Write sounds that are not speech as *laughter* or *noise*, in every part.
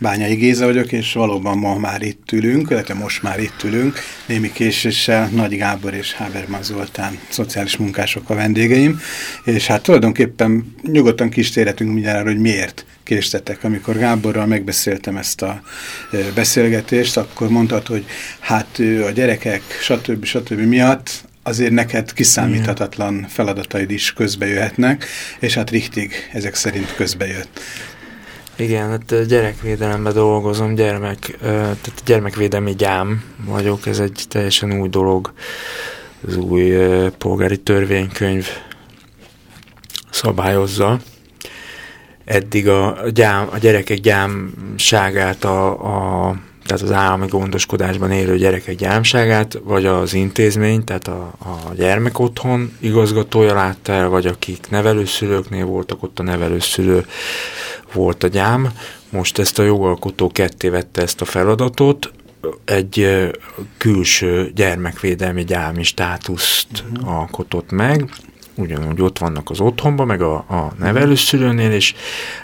Bányai Géza vagyok, és valóban ma már itt ülünk, illetve most már itt ülünk, némi késéssel Nagy Gábor és Háberman Zoltán, szociális munkások a vendégeim, és hát tulajdonképpen nyugodtan kistérhetünk mindjárt, hogy miért késtetek. Amikor Gáborral megbeszéltem ezt a beszélgetést, akkor mondtad, hogy hát a gyerekek, stb. stb. miatt azért neked kiszámíthatatlan feladataid is közbejöhetnek, és hát richtig ezek szerint közbejött. Igen, hát gyerekvédelemben dolgozom, gyermek, tehát gyermekvédelmi gyám vagyok, ez egy teljesen új dolog, az új polgári törvénykönyv szabályozza. Eddig a, gyám, a gyerekek gyámságát a, a tehát az állami gondoskodásban élő gyerekek gyámságát, vagy az intézmény, tehát a, a gyermek otthon igazgatója látta el, vagy akik nevelőszülőknél voltak, ott a nevelőszülő volt a gyám. Most ezt a jogalkotó ketté vette ezt a feladatot, egy külső gyermekvédelmi gyámi státuszt uh -huh. alkotott meg, ugyanúgy ott vannak az otthonban, meg a, a nevelőszülőnél, és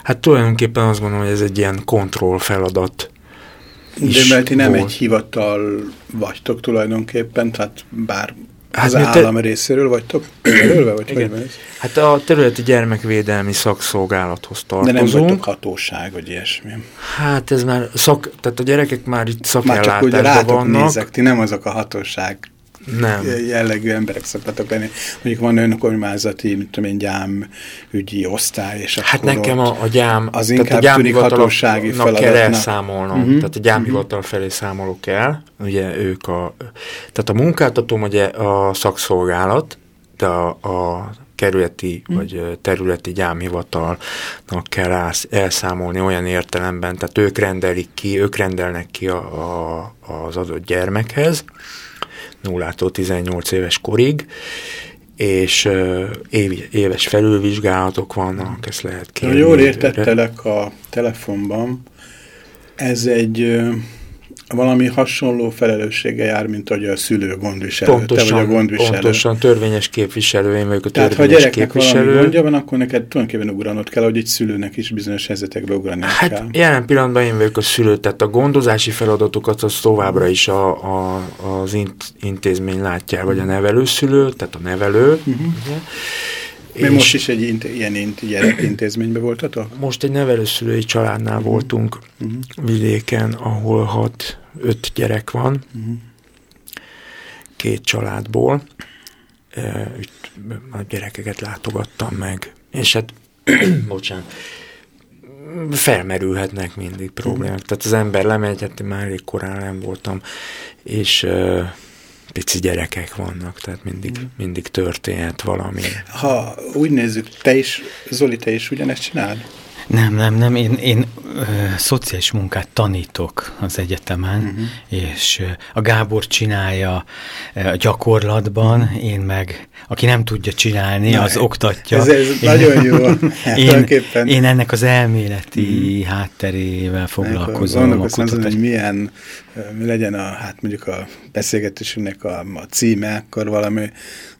hát tulajdonképpen azt gondolom, hogy ez egy ilyen kontroll feladat de mert ti nem volt. egy hivatal vagytok tulajdonképpen, tehát bár hát az állam te... részéről vagytok jelölve, vagy Igen. hogy Hát a területi gyermekvédelmi szakszolgálathoz tartozunk. De nem vagytok hatóság, vagy ilyesmi. Hát ez már szak, tehát a gyerekek már itt szakellátásban vannak. Már csak úgy rátok nézek, ti nem azok a hatóság nem. jellegű emberek szoktatok lenni. Mondjuk van önkormányzati, mint tudom én, gyám ügyi osztály, és Hát nekem a, a gyám, az inkább a tűnik hatósági feladatnak. kell elszámolnom, uh mhm. -huh. tehát a gyámhivatal uh -huh. felé számolok el, ugye ők a, tehát a munkáltatóm ugye a szakszolgálat, de a, a kerületi mm. vagy területi gyámhivatalnak kell elszámolni olyan értelemben, tehát ők rendelik ki, ők rendelnek ki a, a, az adott gyermekhez, 0-tól 18 éves korig, és év, éves felülvizsgálatok vannak, ezt lehet kérni. Jól értettelek a telefonban, ez egy valami hasonló felelőssége jár, mint hogy a szülő gondviselő, pontosan, te vagy a gondviselő. Pontosan, törvényes képviselő, én vagyok a Tehát, ha a gyereknek képviselő. valami gondja van, akkor neked tulajdonképpen ugranod kell, hogy egy szülőnek is bizonyos helyzetekbe ugrani hát, kell. jelen pillanatban én vagyok a szülő, tehát a gondozási feladatokat az továbbra is a, a, az int, intézmény látja, vagy a nevelőszülő, tehát a nevelő. Uh -huh. ugye? Mi most is egy int ilyen int gyerekintézményben *clears throat* voltatok? Most egy nevelőszülői családnál uh -huh. voltunk uh -huh. vidéken, ahol hat, öt gyerek van, uh -huh. két családból. E, a gyerekeket látogattam meg. És hát, *clears throat* bocsánat, felmerülhetnek mindig problémák. Uh -huh. Tehát az ember lemegy, hát már elég korán nem voltam, és uh, pici gyerekek vannak, tehát mindig, mm. mindig történhet valami. Ha úgy nézzük, te is, Zoli, te is ugyanezt csinálod? Nem, nem, nem. Én, én ö, szociális munkát tanítok az egyetemen, uh-huh. és ö, a Gábor csinálja ö, a gyakorlatban, én meg, aki nem tudja csinálni, Na, az oktatja. Ez, ez én, nagyon jó. *laughs* *laughs* én, én ennek az elméleti uh-huh. hátterével foglalkozom. Gondolkozom azon, hogy milyen, mi legyen a, hát mondjuk a beszélgetésünknek a, a címe, akkor valami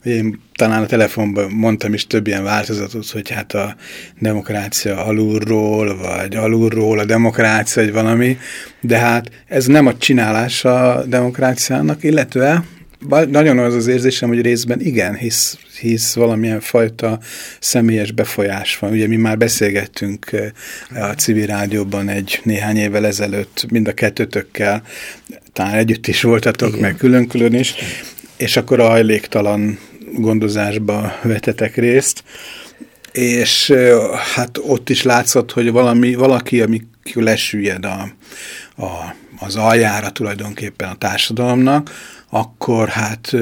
én talán a telefonban mondtam is több ilyen változatot, hogy hát a demokrácia alulról, vagy alulról a demokrácia, vagy valami, de hát ez nem a csinálása a demokráciának, illetve nagyon az az érzésem, hogy részben igen, hisz, hisz valamilyen fajta személyes befolyás van. Ugye mi már beszélgettünk eh, a civil rádióban egy néhány évvel ezelőtt mind a kettőtökkel, talán együtt is voltatok, igen. meg külön-külön is, és akkor a hajléktalan gondozásba vetetek részt, és hát ott is látszott, hogy valami, valaki, amikor lesüllyed a, a, az aljára tulajdonképpen a társadalomnak, akkor hát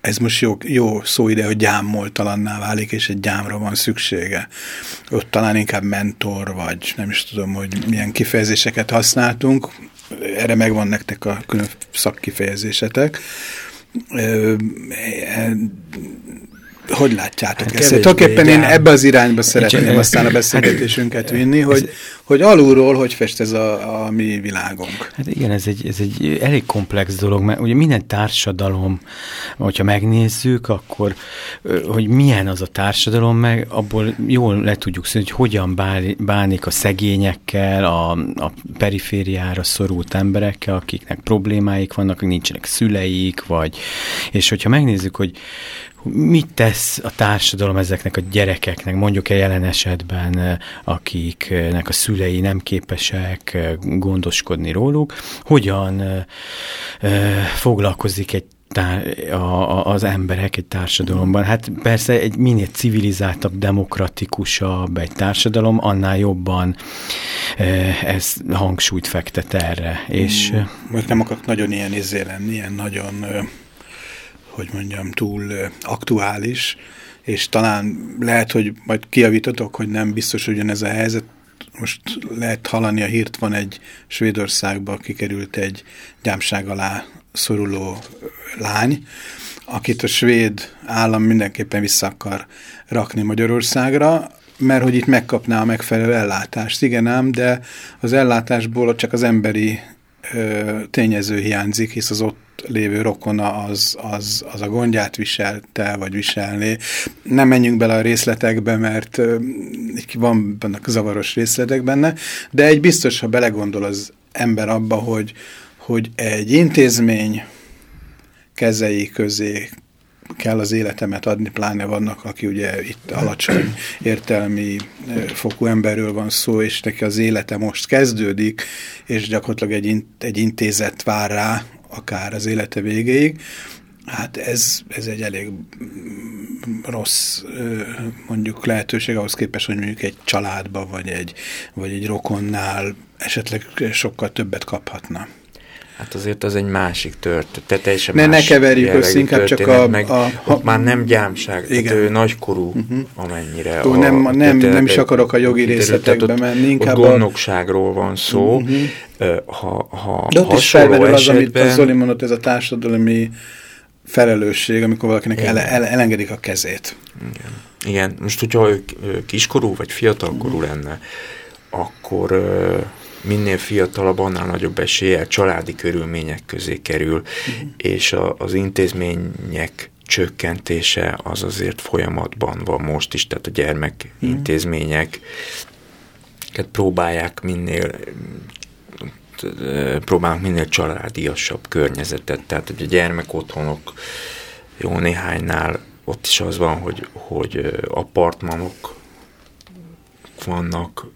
ez most jó, jó szó ide, hogy gyámoltalanná válik, és egy gyámra van szüksége. Ott talán inkább mentor, vagy nem is tudom, hogy milyen kifejezéseket használtunk. Erre megvan nektek a külön szakkifejezésetek hogy látjátok hát ezt? Tulajdonképpen én ebbe az irányba szeretném aztán a beszélgetésünket vinni, hogy, hogy alulról hogy fest ez a, a mi világunk. Hát igen, ez egy, ez egy elég komplex dolog, mert ugye minden társadalom, hogyha megnézzük, akkor hogy milyen az a társadalom, meg abból jól le tudjuk szólni, hogy hogyan bánik a szegényekkel, a, a perifériára szorult emberekkel, akiknek problémáik vannak, nincsenek szüleik, vagy, és hogyha megnézzük, hogy mit tesz a társadalom ezeknek a gyerekeknek, mondjuk a jelen esetben, akiknek a szülei nem képesek gondoskodni róluk, hogyan foglalkozik egy tár, a, az emberek egy társadalomban. Hát persze egy minél civilizáltabb, demokratikusabb egy társadalom, annál jobban ez hangsúlyt fektet erre. És, Most nem akarok nagyon ilyen izé lenni, ilyen nagyon hogy mondjam, túl aktuális, és talán lehet, hogy majd kiavítotok, hogy nem biztos, hogy ez a helyzet. Most lehet hallani a hírt, van egy Svédországba kikerült egy gyámság alá szoruló lány, akit a svéd állam mindenképpen vissza akar rakni Magyarországra, mert hogy itt megkapná a megfelelő ellátást. Igen ám, de az ellátásból csak az emberi tényező hiányzik, hisz az ott lévő rokona az, az, az a gondját viselte, vagy viselné. Nem menjünk bele a részletekbe, mert van vannak zavaros részletek benne, de egy biztos, ha belegondol az ember abba, hogy, hogy egy intézmény kezei közé kell az életemet adni, pláne vannak, aki ugye itt alacsony értelmi fokú emberről van szó, és neki az élete most kezdődik, és gyakorlatilag egy, egy intézet vár rá, akár az élete végéig, hát ez, ez egy elég rossz mondjuk lehetőség ahhoz képest, hogy mondjuk egy családba, vagy egy, vagy egy rokonnál esetleg sokkal többet kaphatna. Hát azért az egy másik tört, te teljesen ne, ne keverjük össze, inkább csak a... Meg, a ha, már nem gyámság, igen. tehát ő nagykorú, uh mhm. -huh. amennyire. Tó, a, nem, nem, nem is akarok a jogi részletekbe menni, inkább a... gondnokságról van szó. Uh mhm. -huh. Ha, ha De ott is felmerül az, amit a Zoli mondott, ez a társadalmi felelősség, amikor valakinek ele, ele, elengedik a kezét. Igen. Igen. Most, hogyha ő kiskorú vagy fiatalkorú lenne, akkor minél fiatalabb, annál nagyobb eséllyel családi körülmények közé kerül, uh-huh. és a, az intézmények csökkentése az azért folyamatban van most is, tehát a gyermekintézmények uh-huh. próbálják minél próbálnak minél családiasabb környezetet, tehát hogy a gyermek otthonok jó néhánynál ott is az van, hogy, hogy apartmanok vannak.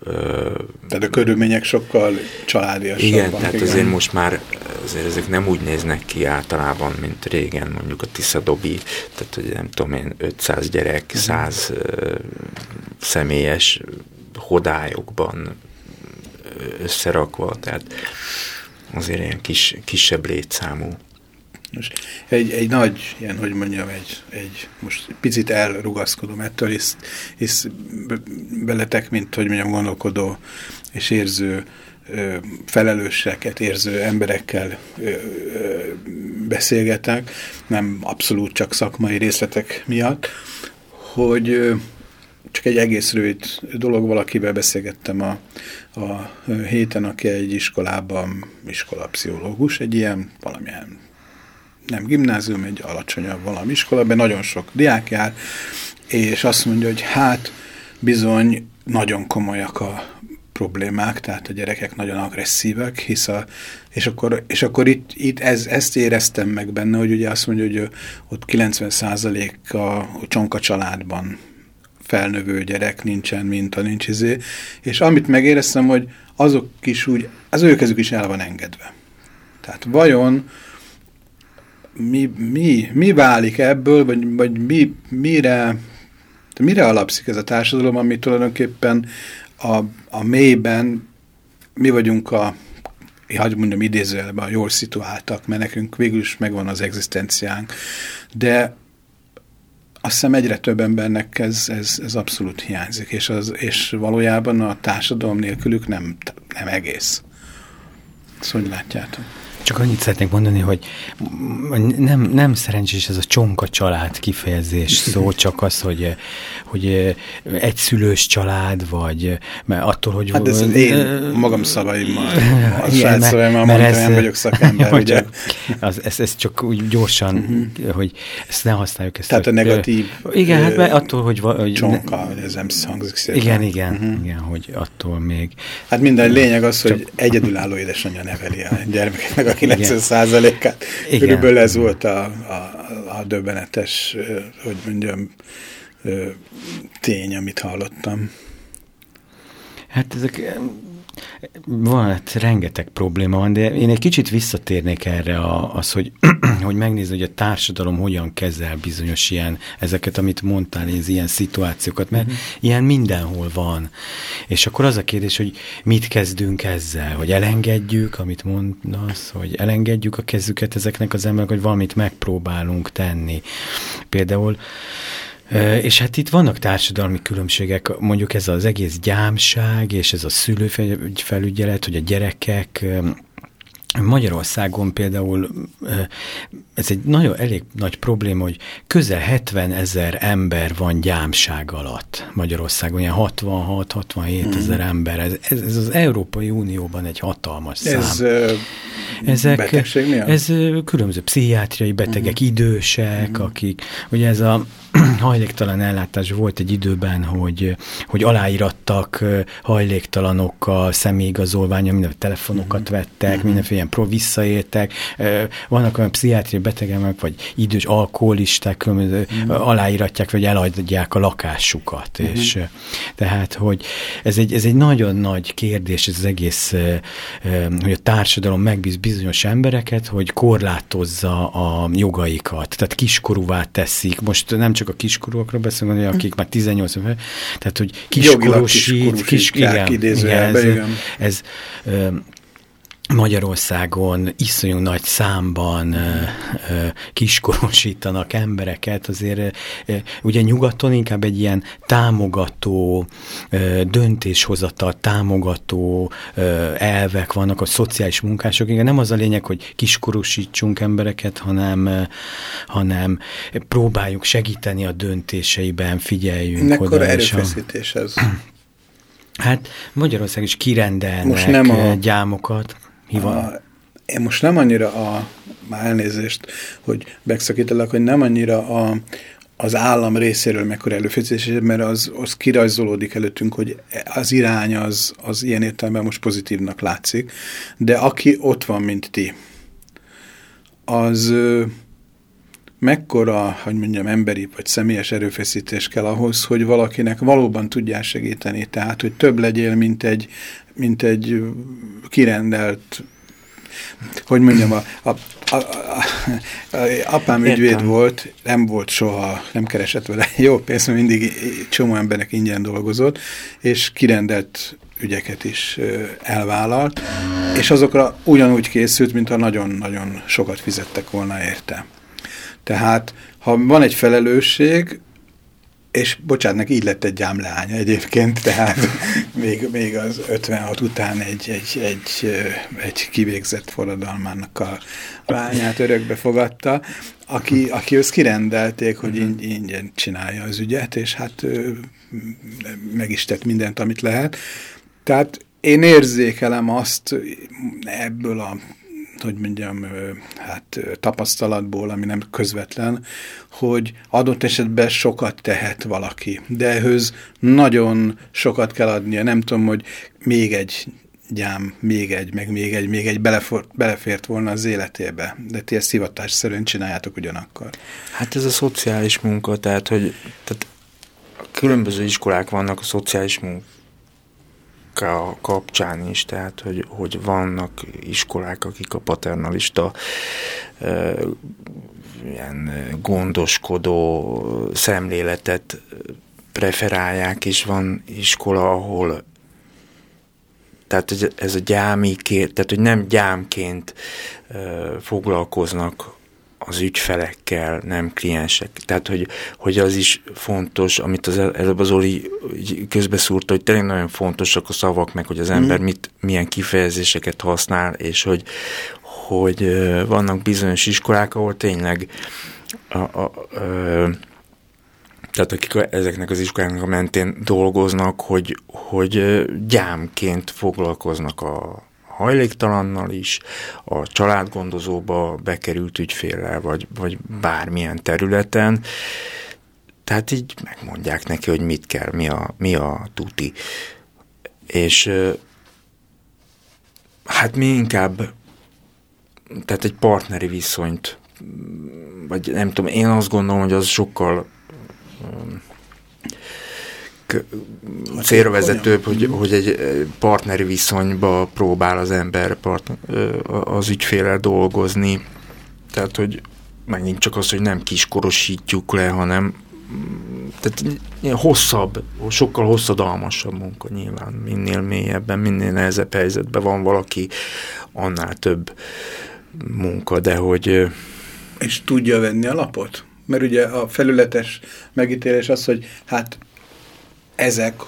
Tehát a körülmények sokkal családiasabbak. Igen, tehát igen. azért most már azért ezek nem úgy néznek ki általában, mint régen, mondjuk a Tiszadobi, tehát hogy nem tudom én, 500 gyerek, 100 uh, személyes hodályokban összerakva, tehát azért ilyen kis, kisebb létszámú most egy, egy nagy, ilyen, hogy mondjam, egy, egy most picit elrugaszkodom ettől, hisz, hisz beletek, mint, hogy mondjam, gondolkodó és érző felelőseket érző emberekkel beszélgetek, nem abszolút csak szakmai részletek miatt, hogy csak egy egész rövid dolog, valakivel beszélgettem a, a héten, aki egy iskolában iskolapszichológus, egy ilyen valamilyen nem gimnázium, egy alacsonyabb valami iskola, mert nagyon sok diák jár, és azt mondja, hogy hát bizony nagyon komolyak a problémák, tehát a gyerekek nagyon agresszívek, hisz a, és akkor, és akkor itt, itt ez, ezt éreztem meg benne, hogy ugye azt mondja, hogy ott 90% a csonka családban felnövő gyerek nincsen, mint a nincs izé, és amit megéreztem, hogy azok is úgy, az ő kezük is el van engedve. Tehát vajon mi, mi, mi válik ebből, vagy, vagy mi, mire, mire alapszik ez a társadalom, ami tulajdonképpen a, a mélyben mi vagyunk a, hogy mondjam idézőjelben, a jól szituáltak, mert nekünk végül is megvan az egzisztenciánk, de azt hiszem egyre több embernek ez, ez, ez abszolút hiányzik, és, az, és valójában a társadalom nélkülük nem, nem egész. Ezt hogy látjátok? Csak annyit szeretnék mondani, hogy nem, nem szerencsés ez a csonka család kifejezés szó, *laughs* csak az, hogy, hogy egyszülős család, vagy mert attól, hogy... Hát ez én magam szavaimmal, a saját szavaimmal mondtam, ez, nem vagyok szakember, *laughs* ugye? Az, ez, ez csak úgy gyorsan, uh-huh. hogy ezt ne használjuk. Ezt Tehát a, a negatív Igen, hát mert attól, hogy... hogy csonka, hogy ez nem hangzik szépen. Igen, igen, uh-huh. igen, hogy attól még... Hát minden lényeg az, hogy csak... egyedülálló édesanyja neveli a gyermekeknek a 90 százalékát. Körülbelül ez volt a, a, a döbbenetes, hogy mondjam, tény, amit hallottam. Hát ezek van, hát rengeteg probléma van, de én egy kicsit visszatérnék erre a, az, hogy, *clears throat* hogy megnézni, hogy a társadalom hogyan kezel bizonyos ilyen, ezeket, amit mondtál, ez ilyen szituációkat, mert uh-huh. ilyen mindenhol van. És akkor az a kérdés, hogy mit kezdünk ezzel, hogy elengedjük, amit mondasz, hogy elengedjük a kezüket ezeknek az emberek, hogy valamit megpróbálunk tenni. Például és hát itt vannak társadalmi különbségek, mondjuk ez az egész gyámság, és ez a szülőfelügyelet, hogy a gyerekek Magyarországon például ez egy nagyon elég nagy probléma, hogy közel 70 ezer ember van gyámság alatt Magyarországon, ilyen 66-67 ezer mm. ember. Ez, ez, ez az Európai Unióban egy hatalmas szám. Ez Ezek, betegség mi Ez különböző pszichiátriai betegek, mm. idősek, mm. akik, ugye ez a *clears throat* hajléktalan ellátás volt egy időben, hogy, hogy aláírattak hajléktalanokkal, személyigazolványa, mindenféle telefonokat mm. vettek, mm. mindenféle ilyen pro visszaértek. Vannak olyan pszichiátriai betegemek, vagy idős alkoholisták, különböző mm. aláíratják, vagy eladják a lakásukat. És tehát, hogy ez egy, ez egy nagyon nagy kérdés, ez az egész, hogy a társadalom megbíz bizonyos embereket, hogy korlátozza a jogaikat, tehát kiskorúvá teszik. Most nem csak a kiskorúakról beszélünk, hanem akik már 18 tehát hogy kiskorúsít, kis, igen, igen, ez, igen. ez, ez Magyarországon iszonyú nagy számban kiskorosítanak embereket, azért ugye nyugaton inkább egy ilyen támogató, döntéshozatal támogató elvek vannak, a szociális munkások, igen, nem az a lényeg, hogy kiskorosítsunk embereket, hanem, hanem próbáljuk segíteni a döntéseiben, figyeljünk Mekkora oda. erőfeszítés ez? Hát Magyarország is kirendelnek Most nem a... gyámokat. A, én most nem annyira a, már elnézést, hogy megszakítalak, hogy nem annyira a, az állam részéről mekkora előfizetés, mert az, az kirajzolódik előttünk, hogy az irány az, az ilyen értelemben most pozitívnak látszik, de aki ott van, mint ti, az mekkora, hogy mondjam, emberi vagy személyes erőfeszítés kell ahhoz, hogy valakinek valóban tudják segíteni, tehát, hogy több legyél, mint egy, mint egy kirendelt hogy mondjam, a, a, a, a, a, apám Értem. ügyvéd volt, nem volt soha, nem keresett vele *laughs* jó pénzt, mert mindig csomó embernek ingyen dolgozott, és kirendelt ügyeket is elvállalt, és azokra ugyanúgy készült, mint ha nagyon-nagyon sokat fizettek volna érte. Tehát, ha van egy felelősség, és bocsánat, így lett egy gyámleánya egyébként, tehát *laughs* még, még az 56 után egy, egy, egy, egy kivégzett forradalmának a lányát örökbe fogadta, aki, aki ősz kirendelték, hogy mhm. ingyen csinálja az ügyet, és hát meg is tett mindent, amit lehet. Tehát én érzékelem azt ebből a hogy mondjam, hát tapasztalatból, ami nem közvetlen, hogy adott esetben sokat tehet valaki, de ehhez nagyon sokat kell adnia. Nem tudom, hogy még egy gyám, még egy, meg még egy, még egy belefort, belefért volna az életébe. De ti ezt hivatásszerűen csináljátok ugyanakkor. Hát ez a szociális munka, tehát, hogy tehát különböző iskolák vannak a szociális munka kapcsán is, tehát hogy, hogy vannak iskolák, akik a paternalista ilyen gondoskodó szemléletet preferálják, és van iskola, ahol tehát ez a gyámi tehát hogy nem gyámként foglalkoznak az ügyfelekkel, nem kliensek. Tehát, hogy, hogy az is fontos, amit az előbb az Oli közbeszúrta, hogy tényleg nagyon fontosak a szavak, meg hogy az ember mm. mit, milyen kifejezéseket használ, és hogy, hogy vannak bizonyos iskolák, ahol tényleg a, a, a, tehát akik ezeknek az iskoláknak a mentén dolgoznak, hogy, hogy gyámként foglalkoznak a hajléktalannal is, a családgondozóba bekerült ügyféllel, vagy, vagy bármilyen területen. Tehát így megmondják neki, hogy mit kell, mi a, mi a tuti. És hát mi inkább, tehát egy partneri viszonyt, vagy nem tudom, én azt gondolom, hogy az sokkal célra hogy, hogy egy partneri viszonyba próbál az ember part, az ügyfélel dolgozni. Tehát, hogy megint csak az, hogy nem kiskorosítjuk le, hanem tehát hosszabb, sokkal hosszadalmasabb munka nyilván, minél mélyebben, minél nehezebb helyzetben van valaki, annál több munka, de hogy... És tudja venni a lapot? Mert ugye a felületes megítélés az, hogy hát ezek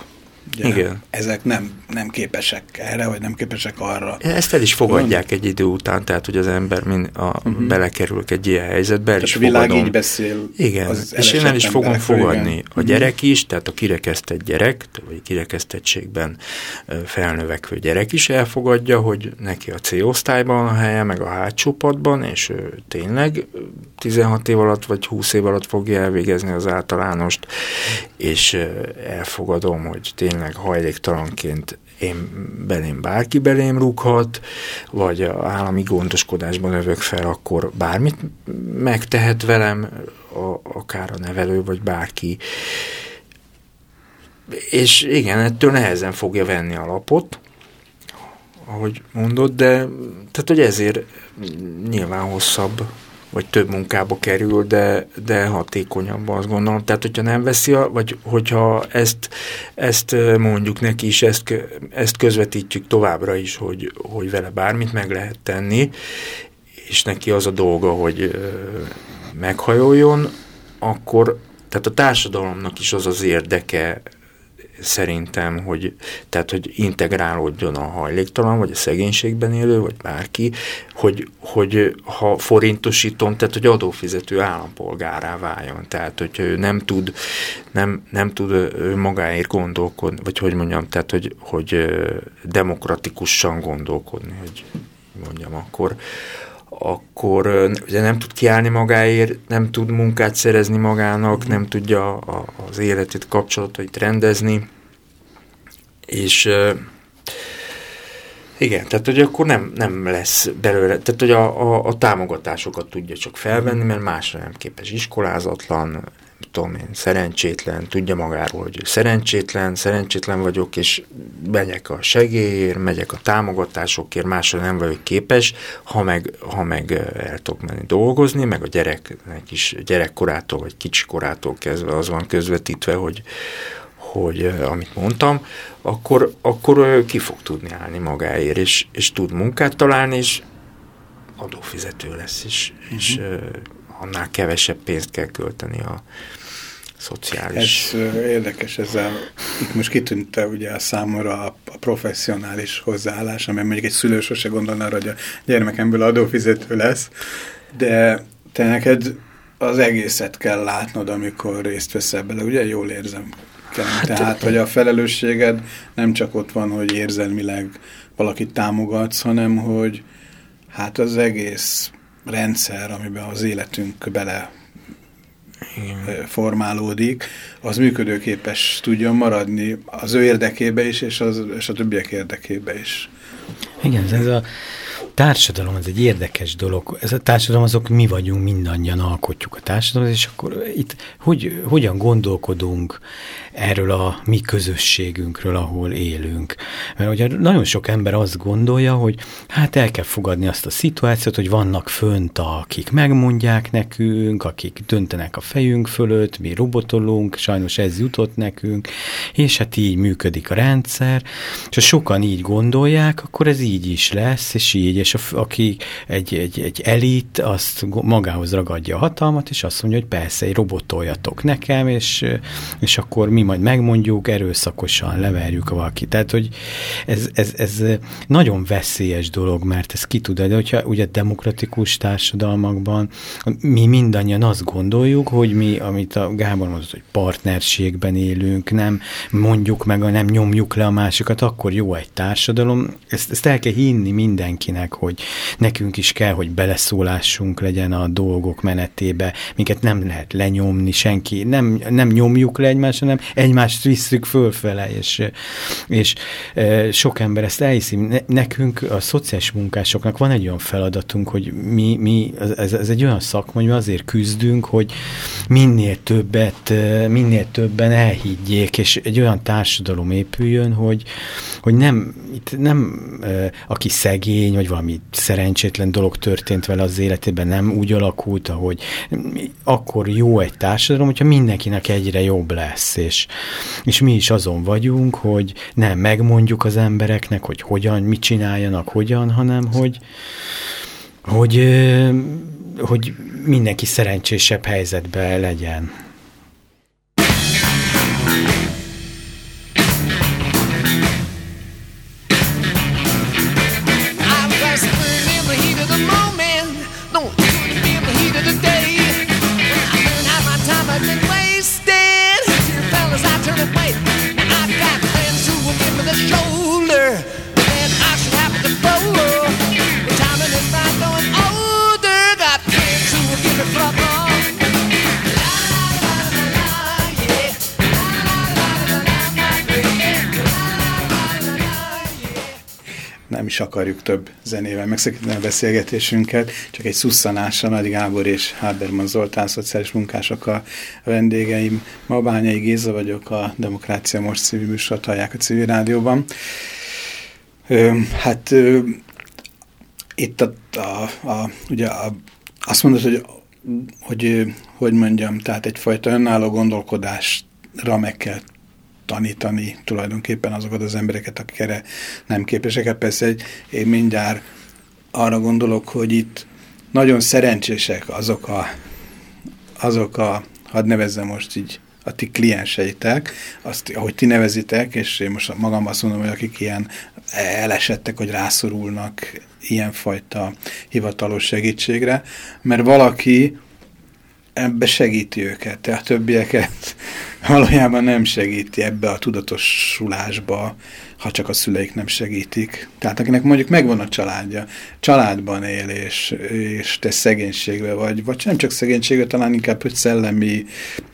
Ugye, Igen. Ezek nem, nem képesek erre, vagy nem képesek arra. Ezt el is fogadják egy idő után, tehát hogy az ember min a, uh-huh. belekerül egy ilyen helyzetbe, el is a világ fogadom. így beszél. Igen, és én el is fogom fogadni. Igen. A gyerek is, tehát a kirekesztett gyerek, vagy kirekesztettségben felnövekvő gyerek is elfogadja, hogy neki a C-osztályban a helye, meg a hátsó padban, és ő tényleg 16 év alatt, vagy 20 év alatt fogja elvégezni az általánost, és elfogadom, hogy tényleg hajléktalanként én belém bárki belém rúghat, vagy a állami gondoskodásban övök fel, akkor bármit megtehet velem, a, akár a nevelő, vagy bárki. És igen, ettől nehezen fogja venni a lapot, ahogy mondod, de tehát, hogy ezért nyilván hosszabb vagy több munkába kerül, de, de hatékonyabb azt gondolom. Tehát, hogyha nem veszi, a, vagy hogyha ezt, ezt mondjuk neki is, ezt, ezt közvetítjük továbbra is, hogy, hogy vele bármit meg lehet tenni, és neki az a dolga, hogy meghajoljon, akkor tehát a társadalomnak is az az érdeke szerintem, hogy, tehát, hogy integrálódjon a hajléktalan, vagy a szegénységben élő, vagy bárki, hogy, hogy ha forintosítom, tehát, hogy adófizető állampolgárá váljon. Tehát, hogy ő nem tud, nem, nem tud magáért gondolkodni, vagy hogy mondjam, tehát, hogy, hogy demokratikusan gondolkodni, hogy mondjam, akkor, akkor ugye nem tud kiállni magáért, nem tud munkát szerezni magának, nem tudja a, az életét, kapcsolatait rendezni, és igen, tehát hogy akkor nem, nem lesz belőle, tehát hogy a, a, a támogatásokat tudja csak felvenni, mert másra nem képes iskolázatlan, tudom én, szerencsétlen, tudja magáról, hogy szerencsétlen, szerencsétlen vagyok, és megyek a segélyért, megyek a támogatásokért, másra nem vagyok képes, ha meg, ha meg el tudok menni dolgozni, meg a gyereknek is gyerekkorától, vagy kicsikorától kezdve az van közvetítve, hogy, hogy amit mondtam, akkor, akkor ki fog tudni állni magáért, és, és tud munkát találni, és adófizető lesz, és, uh-huh. és annál kevesebb pénzt kell költeni a szociális... Ez érdekes, ezzel itt most kitűnte ugye a számomra a, a professzionális hozzáállás, amely mondjuk egy szülő sose gondolná arra, hogy a gyermekemből adófizető lesz, de te neked az egészet kell látnod, amikor részt veszel bele, ugye? Jól érzem. Hát, Tehát, hogy a felelősséged nem csak ott van, hogy érzelmileg valakit támogatsz, hanem hogy hát az egész rendszer, amiben az életünk bele Igen. formálódik, az működőképes tudjon maradni az ő érdekébe is, és, az, és a többiek érdekébe is. Igen, ez a társadalom az egy érdekes dolog. Ez a társadalom azok mi vagyunk, mindannyian alkotjuk a társadalmat, és akkor itt hogy, hogyan gondolkodunk erről a mi közösségünkről, ahol élünk. Mert ugye nagyon sok ember azt gondolja, hogy hát el kell fogadni azt a szituációt, hogy vannak fönt, akik megmondják nekünk, akik döntenek a fejünk fölött, mi robotolunk, sajnos ez jutott nekünk, és hát így működik a rendszer, és ha sokan így gondolják, akkor ez így is lesz, és így, és a, aki egy, egy, egy elit, azt magához ragadja a hatalmat, és azt mondja, hogy persze, egy robotoljatok nekem, és, és akkor mi majd megmondjuk, erőszakosan leverjük a valaki. Tehát, hogy ez, ez, ez nagyon veszélyes dolog, mert ez ki tud, de hogyha ugye demokratikus társadalmakban mi mindannyian azt gondoljuk, hogy mi, amit a Gábor mondott, hogy partnerségben élünk, nem mondjuk meg, nem nyomjuk le a másikat, akkor jó egy társadalom. Ezt, ezt el kell hinni mindenkinek, hogy nekünk is kell, hogy beleszólásunk legyen a dolgok menetébe, minket nem lehet lenyomni, senki, nem, nem nyomjuk le egymást, hanem egymást visszük fölfele, és, és e, sok ember ezt elhiszi. Nekünk, a szociális munkásoknak van egy olyan feladatunk, hogy mi, mi ez, ez egy olyan szakma, hogy mi azért küzdünk, hogy minél többet, e, minél többen elhiggyék, és egy olyan társadalom épüljön, hogy, hogy nem, itt nem e, aki szegény, vagy valami szerencsétlen dolog történt vele az életében, nem úgy alakult, ahogy akkor jó egy társadalom, hogyha mindenkinek egyre jobb lesz, és, és mi is azon vagyunk, hogy nem megmondjuk az embereknek, hogy hogyan, mit csináljanak, hogyan, hanem hogy, hogy, hogy mindenki szerencsésebb helyzetben legyen. Is akarjuk több zenével megszakítani a beszélgetésünket, csak egy szusszanással Nagy Gábor és Háberman Zoltán szociális munkások a vendégeim. Ma Bányai Géza vagyok, a Demokrácia Most civil műsort hallják a civil rádióban. Ö, hát ö, itt a, a, a, ugye a, azt mondod, hogy, hogy hogy mondjam, tehát egyfajta önálló gondolkodásra meg kell tanítani tulajdonképpen azokat az embereket, akik erre nem képesek. Hát persze egy, én mindjárt arra gondolok, hogy itt nagyon szerencsések azok a, azok a hadd nevezzem most így a ti klienseitek, azt, ahogy ti nevezitek, és én most magam azt mondom, hogy akik ilyen elesettek, hogy rászorulnak ilyenfajta hivatalos segítségre, mert valaki ebbe segíti őket, a többieket valójában nem segíti ebbe a tudatosulásba, ha csak a szüleik nem segítik. Tehát akinek mondjuk megvan a családja, családban él, és, és te szegénységbe vagy, vagy nem csak szegénységbe, talán inkább hogy szellemi,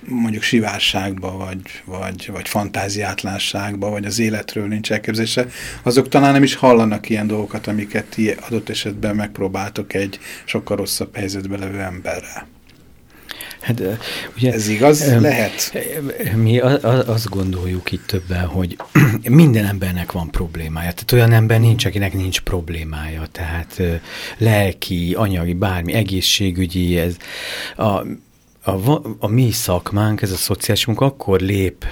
mondjuk sivárságba, vagy, vagy, vagy fantáziátlánságba, vagy az életről nincs elképzelése, azok talán nem is hallanak ilyen dolgokat, amiket ti adott esetben megpróbáltok egy sokkal rosszabb helyzetbe levő emberrel. Hát, ugye, Ez igaz? Um, Lehet? Mi azt gondoljuk itt többen, hogy *clears throat* minden embernek van problémája. Tehát olyan ember nincs, akinek nincs problémája. Tehát lelki, anyagi, bármi, egészségügyi, ez a a, a mi szakmánk, ez a szociális munka akkor lép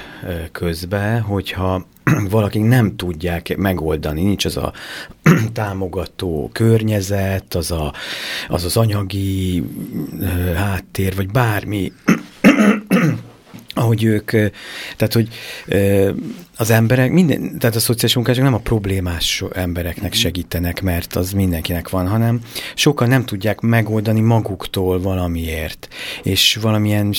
közbe, hogyha *clears throat* valaki nem tudják megoldani, nincs az a *clears throat* támogató környezet, az a, az, az anyagi háttér, vagy bármi, ahogy ők, tehát hogy az emberek, minden, tehát a szociális munkások nem a problémás embereknek segítenek, mert az mindenkinek van, hanem sokan nem tudják megoldani maguktól valamiért, és valamilyen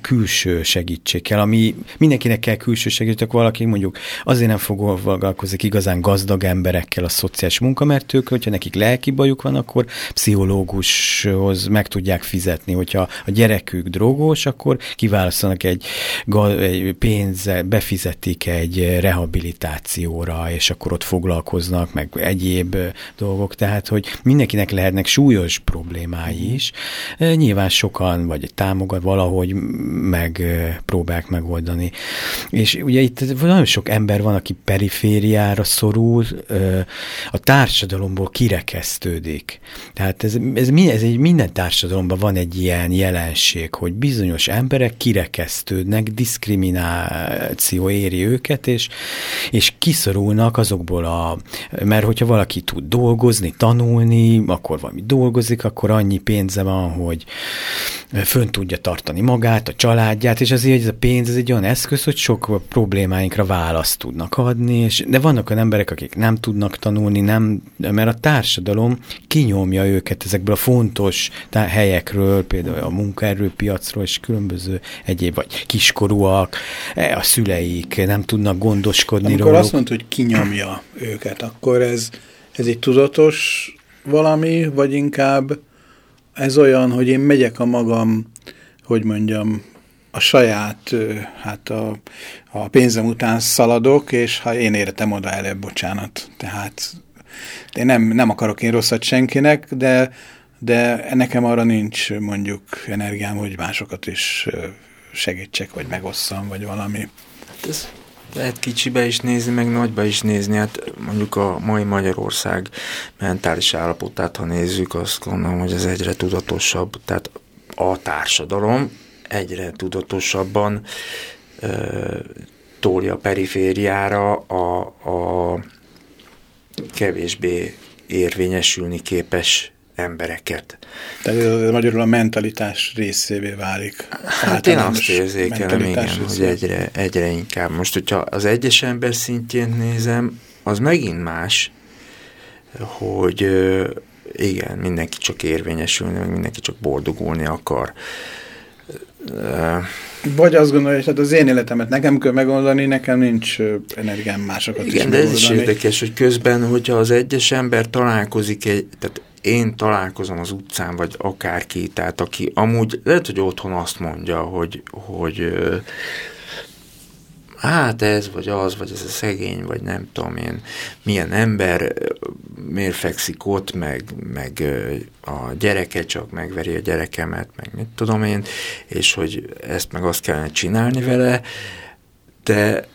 külső segítség kell, ami mindenkinek kell külső segítség, valaki mondjuk azért nem foglalkozik igazán gazdag emberekkel a szociális munka, mert ők, hogyha nekik lelki bajuk van, akkor pszichológushoz meg tudják fizetni, hogyha a gyerekük drogos, akkor kiválasztanak egy, egy pénzzel, befizetik egy rehabilitációra, és akkor ott foglalkoznak, meg egyéb dolgok, tehát, hogy mindenkinek lehetnek súlyos problémái is. Nyilván sokan, vagy támogat valahogy meg próbálják megoldani. És ugye itt nagyon sok ember van, aki perifériára szorul, a társadalomból kirekesztődik. Tehát ez, ez, ez egy minden társadalomban van egy ilyen jelenség, hogy bizonyos emberek kirekesztődnek, diszkrimináció éri őket, és, és kiszorulnak azokból a, mert hogyha valaki tud dolgozni, tanulni, akkor valami dolgozik, akkor annyi pénze van, hogy, fönn tudja tartani magát, a családját, és azért ez a pénz ez egy olyan eszköz, hogy sok problémáinkra választ tudnak adni, és, de vannak olyan emberek, akik nem tudnak tanulni, nem, mert a társadalom kinyomja őket ezekből a fontos helyekről, például a munkaerőpiacról, és különböző egyéb, vagy kiskorúak, e, a szüleik nem tudnak gondoskodni Amikor róluk. azt mondta, hogy kinyomja őket, akkor ez, ez egy tudatos valami, vagy inkább ez olyan, hogy én megyek a magam, hogy mondjam, a saját, hát a, a pénzem után szaladok, és ha én értem oda előbb, bocsánat. Tehát én nem, nem akarok én rosszat senkinek, de, de nekem arra nincs mondjuk energiám, hogy másokat is segítsek, vagy megosszam, vagy valami. Hát ez lehet kicsibe is nézni, meg nagyba is nézni. Hát mondjuk a mai Magyarország mentális állapotát, ha nézzük, azt gondolom, hogy ez egyre tudatosabb. Tehát a társadalom egyre tudatosabban ö, tolja perifériára a, a kevésbé érvényesülni képes embereket. Tehát ez magyarul a mentalitás részévé válik. Hát én azt érzékelem, igen, részévé. hogy egyre, egyre inkább. Most, hogyha az egyes ember szintjén nézem, az megint más, hogy igen, mindenki csak érvényesülni, meg mindenki csak boldogulni akar. Vagy azt gondolja, hogy hát az én életemet nekem kell megoldani, nekem nincs energiám másokat Igen, is de ez is érdekes, hogy közben, hogyha az egyes ember találkozik egy, tehát én találkozom az utcán, vagy akárki, tehát aki amúgy lehet, hogy otthon azt mondja, hogy, hogy hát ez, vagy az, vagy ez a szegény, vagy nem tudom én, milyen ember, miért fekszik ott, meg, meg a gyereke csak megveri a gyerekemet, meg mit tudom én, és hogy ezt meg azt kellene csinálni vele, de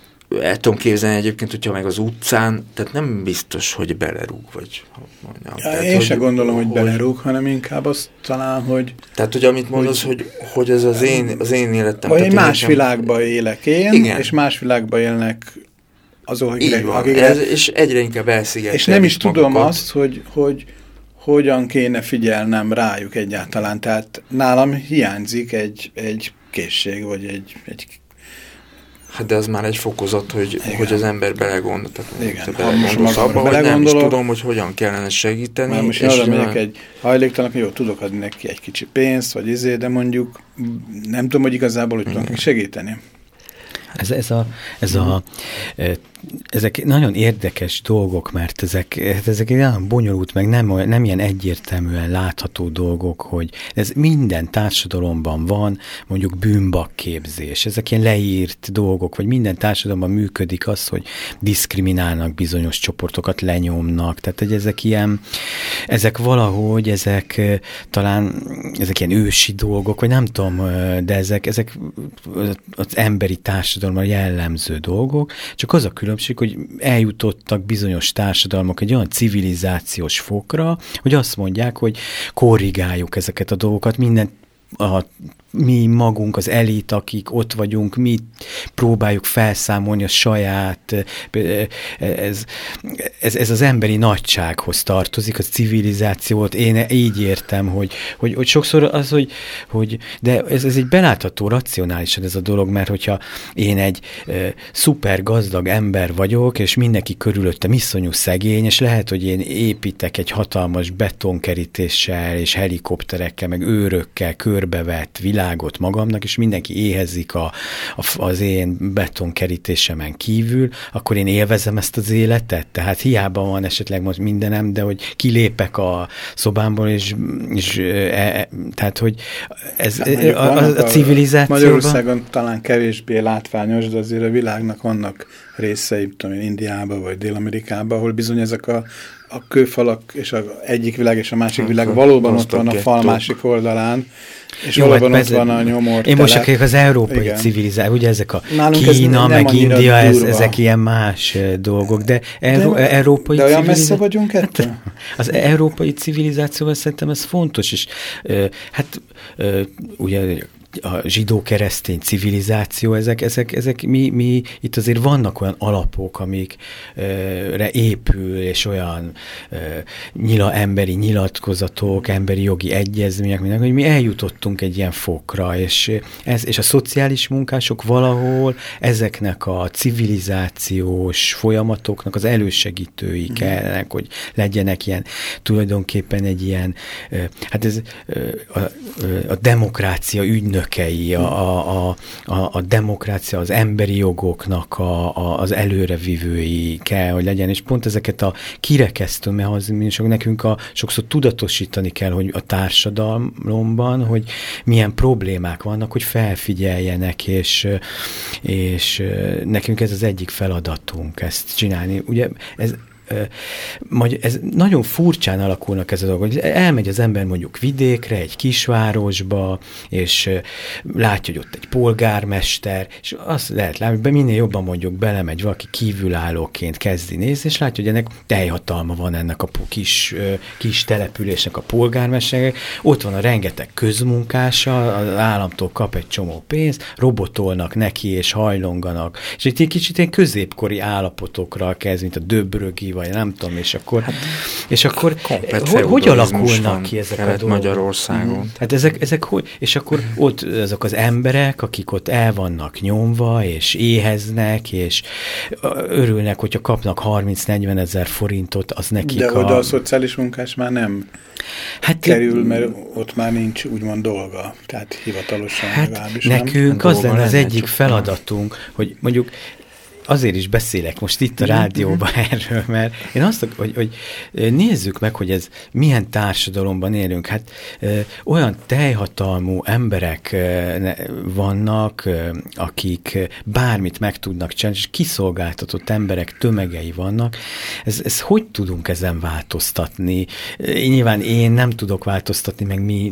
el tudom képzelni egyébként, hogyha meg az utcán, tehát nem biztos, hogy belerúg, vagy mondjam. Ja, tehát, én hogy, se gondolom, hogy, hogy belerúg, hanem inkább azt talán, hogy... Tehát, hogy amit mondasz, hogy, hogy, hogy ez az én, az én életem... Vagy egy más nekem... világban élek én, igen. és más világban élnek azok, akik... van, akik ez, és egyre inkább elszigetelik És nem is tudom azt, hogy, hogy hogyan kéne figyelnem rájuk egyáltalán. Tehát nálam hiányzik egy, egy készség, vagy egy, egy Hát de az már egy fokozat, hogy, hogy az ember belegondol. Tehát Igen, most abba, hogy nem is tudom, hogy hogyan kellene segíteni. Már most és arra megyek egy hajléktalan, jó, tudok adni neki egy kicsi pénzt, vagy izé, de mondjuk nem tudom, hogy igazából hogy tudom segíteni. Ez, ez, a, ez a ezek nagyon érdekes dolgok, mert ezek, ezek nagyon bonyolult, meg nem, nem ilyen egyértelműen látható dolgok, hogy ez minden társadalomban van, mondjuk bűnbakképzés, ezek ilyen leírt dolgok, vagy minden társadalomban működik az, hogy diszkriminálnak bizonyos csoportokat, lenyomnak, tehát hogy ezek ilyen, ezek valahogy, ezek talán, ezek ilyen ősi dolgok, vagy nem tudom, de ezek, ezek az emberi társadalomra jellemző dolgok, csak az a különbség, hogy eljutottak bizonyos társadalmak egy olyan civilizációs fokra, hogy azt mondják, hogy korrigáljuk ezeket a dolgokat, mindent a mi magunk, az elit, akik ott vagyunk, mi próbáljuk felszámolni a saját, ez, ez, ez az emberi nagysághoz tartozik, a civilizációt, én így értem, hogy, hogy, hogy sokszor az, hogy, hogy de ez, ez egy belátható, racionálisan ez a dolog, mert hogyha én egy e, szuper gazdag ember vagyok, és mindenki körülöttem iszonyú szegény, és lehet, hogy én építek egy hatalmas betonkerítéssel, és helikopterekkel, meg őrökkel körbevett világ, világot magamnak, és mindenki éhezik a, a, az én betonkerítésemen kívül, akkor én élvezem ezt az életet, tehát hiába van esetleg most mindenem, de hogy kilépek a szobámból, és, és e, e, tehát, hogy ez hát a, a, a civilizációban... Magyarországon talán kevésbé látványos, de azért a világnak vannak részei, tudom én, Indiába vagy Dél-Amerikába, ahol bizony ezek a a kőfalak és a egyik világ és a másik világ valóban ott van a fal másik oldalán, és Jó, valóban hát ott van a nyomor. Én most csak az európai civilizáció, ugye ezek a Nálunk Kína, meg India, ez, ezek ilyen más dolgok, de, Euró, de európai De olyan messze vagyunk ettől? Hát, az európai civilizációval szerintem ez fontos, és hát ugye a zsidó-keresztény civilizáció, ezek, ezek, ezek mi, mi, itt azért vannak olyan alapok, amikre épül, és olyan nyila, emberi nyilatkozatok, emberi jogi egyezmények, minden, hogy mi eljutottunk egy ilyen fokra, és, ez, és a szociális munkások valahol ezeknek a civilizációs folyamatoknak az elősegítői mm. kellnek, hogy legyenek ilyen, tulajdonképpen egy ilyen, hát ez a, a demokrácia ügynökei, a, a, a, a demokrácia, az emberi jogoknak a, a, az előrevivői kell, hogy legyen, és pont ezeket a kirekesztő mechanizmusok nekünk a, sokszor tudatosítani kell, hogy a társadalomban, hogy milyen problémák vannak, hogy felfigyeljenek, és, és nekünk ez az egyik feladatunk ezt csinálni. Ugye ez ez nagyon furcsán alakulnak ez a dolgok. Elmegy az ember mondjuk vidékre, egy kisvárosba, és látja, hogy ott egy polgármester, és azt lehet látni, hogy minél jobban mondjuk belemegy valaki kívülállóként kezdi nézni, és látja, hogy ennek teljhatalma van ennek a kis, kis településnek a polgármesterek. Ott van a rengeteg közmunkása, az államtól kap egy csomó pénzt, robotolnak neki, és hajlonganak. És itt egy kicsit ilyen középkori állapotokra kezd, mint a döbrögi, vagy nem tudom, és akkor, hát, és akkor hogy, hogy alakulnak ki ezek a dolgok? Magyarországon. Mm. Hát ezek, ezek hogy, és akkor ott azok az emberek, akik ott el vannak nyomva, és éheznek, és örülnek, hogyha kapnak 30-40 ezer forintot, az nekik De a... oda a szociális munkás már nem hát, kerül, mert ott már nincs úgymond dolga, tehát hivatalosan hát legalábbis nekünk nem? az lenne az egyik feladatunk, hogy mondjuk azért is beszélek most itt a rádióban *laughs* erről, mert én azt, hogy, hogy nézzük meg, hogy ez milyen társadalomban élünk. Hát olyan teljhatalmú emberek vannak, akik bármit meg tudnak csinálni, és kiszolgáltatott emberek tömegei vannak. Ez, ez hogy tudunk ezen változtatni? Nyilván én nem tudok változtatni, meg mi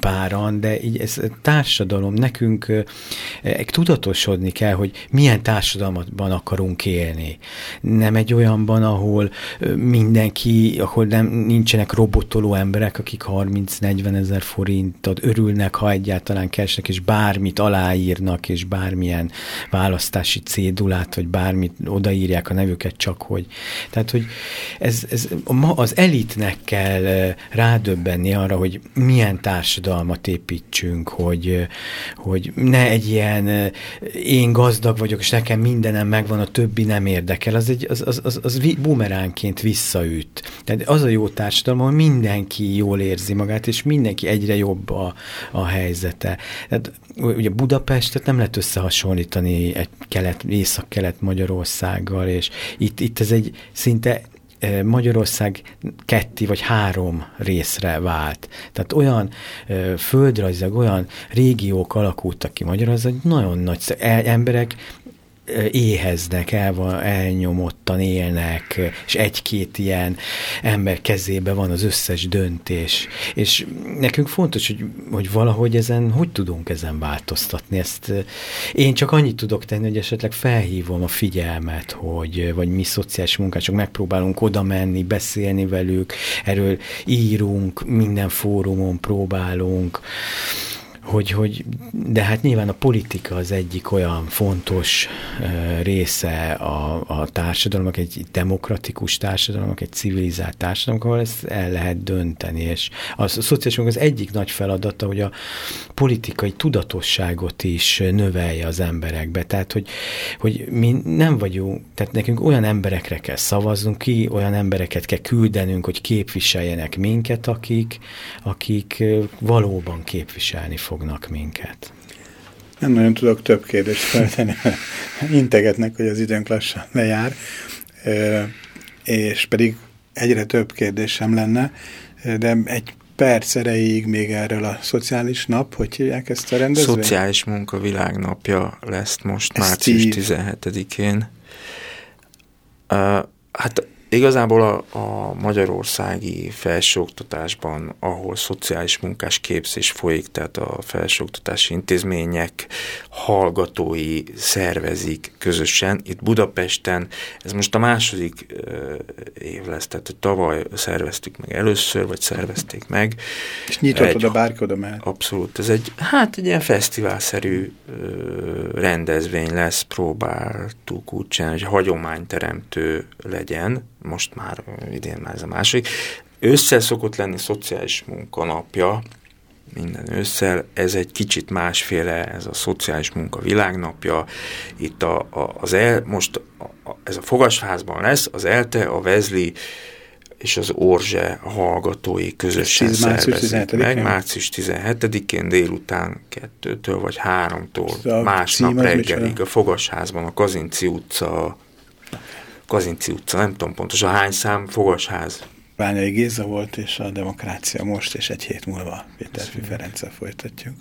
páran, de így ez társadalom, nekünk tudatosodni kell, hogy milyen társadalom társadalmatban akarunk élni. Nem egy olyanban, ahol mindenki, ahol nem, nincsenek robotoló emberek, akik 30-40 ezer forintot örülnek, ha egyáltalán keresnek, és bármit aláírnak, és bármilyen választási cédulát, vagy bármit odaírják a nevüket, csak hogy. Tehát, hogy ez, ez az elitnek kell rádöbbenni arra, hogy milyen társadalmat építsünk, hogy, hogy ne egy ilyen én gazdag vagyok, és nekem mindenem megvan, a többi nem érdekel, az, egy, az, az, az, az bumeránként visszaüt. Tehát az a jó társadalom, ahol mindenki jól érzi magát, és mindenki egyre jobb a, a helyzete. Tehát ugye Budapestet nem lehet összehasonlítani egy kelet, észak-kelet Magyarországgal, és itt, itt ez egy szinte e, Magyarország ketti vagy három részre vált. Tehát olyan e, földrajzilag, olyan régiók alakultak ki Magyarország, hogy nagyon nagy emberek éheznek, el elnyomottan élnek, és egy-két ilyen ember kezébe van az összes döntés. És nekünk fontos, hogy, hogy valahogy ezen, hogy tudunk ezen változtatni. Ezt én csak annyit tudok tenni, hogy esetleg felhívom a figyelmet, hogy vagy mi szociális munkások megpróbálunk oda menni, beszélni velük, erről írunk, minden fórumon próbálunk, hogy, hogy, de hát nyilván a politika az egyik olyan fontos része a, a társadalomnak, egy demokratikus társadalomnak, egy civilizált társadalomnak, ahol ezt el lehet dönteni, és a, a szociális az egyik nagy feladata, hogy a politikai tudatosságot is növelje az emberekbe, tehát, hogy, hogy mi nem vagyunk, tehát nekünk olyan emberekre kell szavaznunk ki, olyan embereket kell küldenünk, hogy képviseljenek minket, akik, akik valóban képviselni fog fognak minket. Nem nagyon tudok több kérdést feltenni, integetnek, hogy az időnk lassan lejár, és pedig egyre több kérdésem lenne, de egy perc erejéig még erről a szociális nap, hogy hívják ezt a rendezvényt? Szociális munka világnapja lesz most ezt március 17-én. Uh, hát Igazából a, a magyarországi felsőoktatásban, ahol szociális munkás képzés folyik, tehát a felsőoktatási intézmények hallgatói szervezik közösen. Itt Budapesten, ez most a második uh, év lesz, tehát hogy tavaly szerveztük meg először, vagy szervezték meg. És nyitott oda bárki oda mehet? Abszolút. Ez egy, hát egy ilyen fesztiválszerű uh, rendezvény lesz, próbáltuk úgy csinálni, hogy hagyományteremtő legyen, most már idén már ez a másik. Ősszel szokott lenni szociális munkanapja, minden ősszel, ez egy kicsit másféle, ez a szociális munka világnapja, itt a, a, az el, most a, a, ez a fogasházban lesz, az ELTE, a Vezli és az Orzse hallgatói közösen szervezik meg, március 17-én délután kettőtől vagy háromtól, másnap reggelig a Fogasházban, a Kazinci utca Kazinci utca, nem tudom pontosan hány szám, fogasház. Bányai Géza volt, és a Demokrácia most, és egy hét múlva Péter Ferenccel folytatjuk.